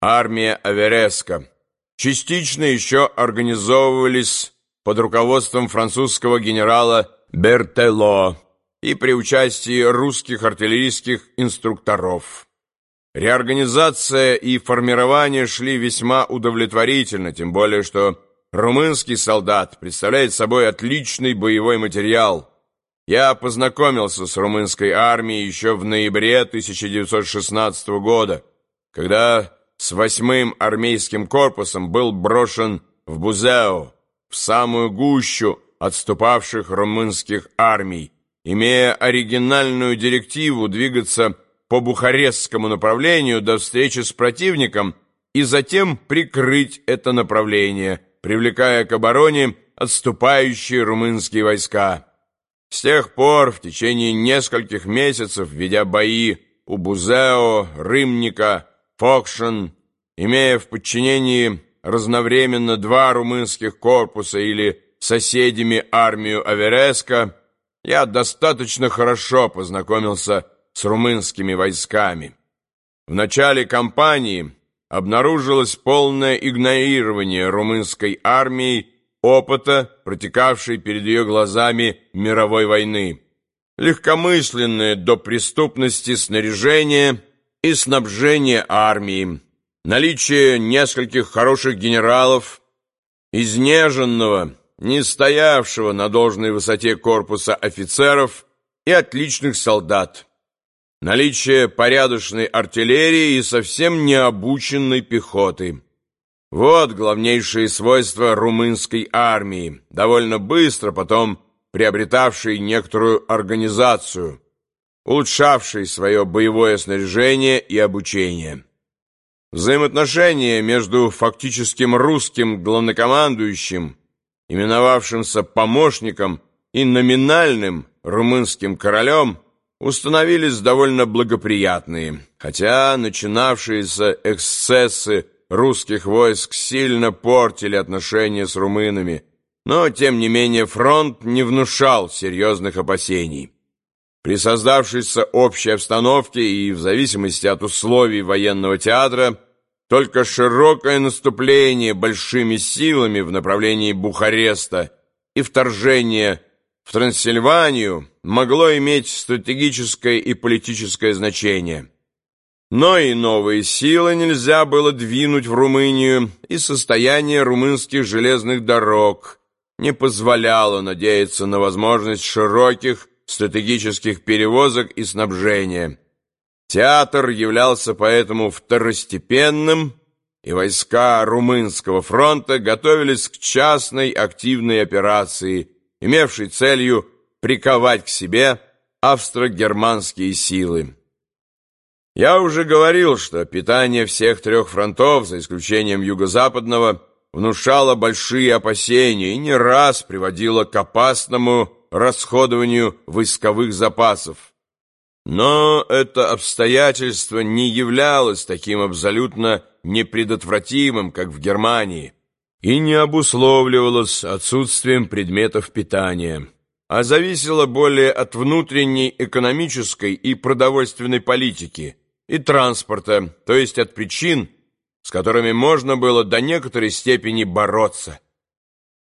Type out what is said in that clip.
армия Авереска. Частично еще организовывались под руководством французского генерала Бертело и при участии русских артиллерийских инструкторов. Реорганизация и формирование шли весьма удовлетворительно, тем более что румынский солдат представляет собой отличный боевой материал. Я познакомился с румынской армией еще в ноябре 1916 года, когда с восьмым армейским корпусом был брошен в Бузео, в самую гущу отступавших румынских армий, имея оригинальную директиву двигаться по Бухарестскому направлению до встречи с противником и затем прикрыть это направление, привлекая к обороне отступающие румынские войска. С тех пор, в течение нескольких месяцев, ведя бои у Бузео, Рымника, Фокшен, имея в подчинении разновременно два румынских корпуса или соседями армию Авереска, я достаточно хорошо познакомился с румынскими войсками. В начале кампании обнаружилось полное игнорирование румынской армией опыта, протекавшей перед ее глазами мировой войны, легкомысленное до преступности снаряжение и снабжение армии, наличие нескольких хороших генералов, изнеженного, не стоявшего на должной высоте корпуса офицеров и отличных солдат, наличие порядочной артиллерии и совсем необученной пехоты. Вот главнейшие свойства румынской армии, довольно быстро потом приобретавшей некоторую организацию, улучшавшей свое боевое снаряжение и обучение. Взаимоотношения между фактическим русским главнокомандующим, именовавшимся помощником, и номинальным румынским королем установились довольно благоприятные, хотя начинавшиеся эксцессы русских войск сильно портили отношения с румынами, но, тем не менее, фронт не внушал серьезных опасений. При создавшейся общей обстановке и в зависимости от условий военного театра только широкое наступление большими силами в направлении Бухареста и вторжение в Трансильванию могло иметь стратегическое и политическое значение. Но и новые силы нельзя было двинуть в Румынию, и состояние румынских железных дорог не позволяло надеяться на возможность широких стратегических перевозок и снабжения. Театр являлся поэтому второстепенным, и войска Румынского фронта готовились к частной активной операции, имевшей целью приковать к себе австро-германские силы. Я уже говорил, что питание всех трех фронтов, за исключением юго-западного, внушало большие опасения и не раз приводило к опасному расходованию войсковых запасов. Но это обстоятельство не являлось таким абсолютно непредотвратимым, как в Германии, и не обусловливалось отсутствием предметов питания, а зависело более от внутренней экономической и продовольственной политики и транспорта, то есть от причин, с которыми можно было до некоторой степени бороться –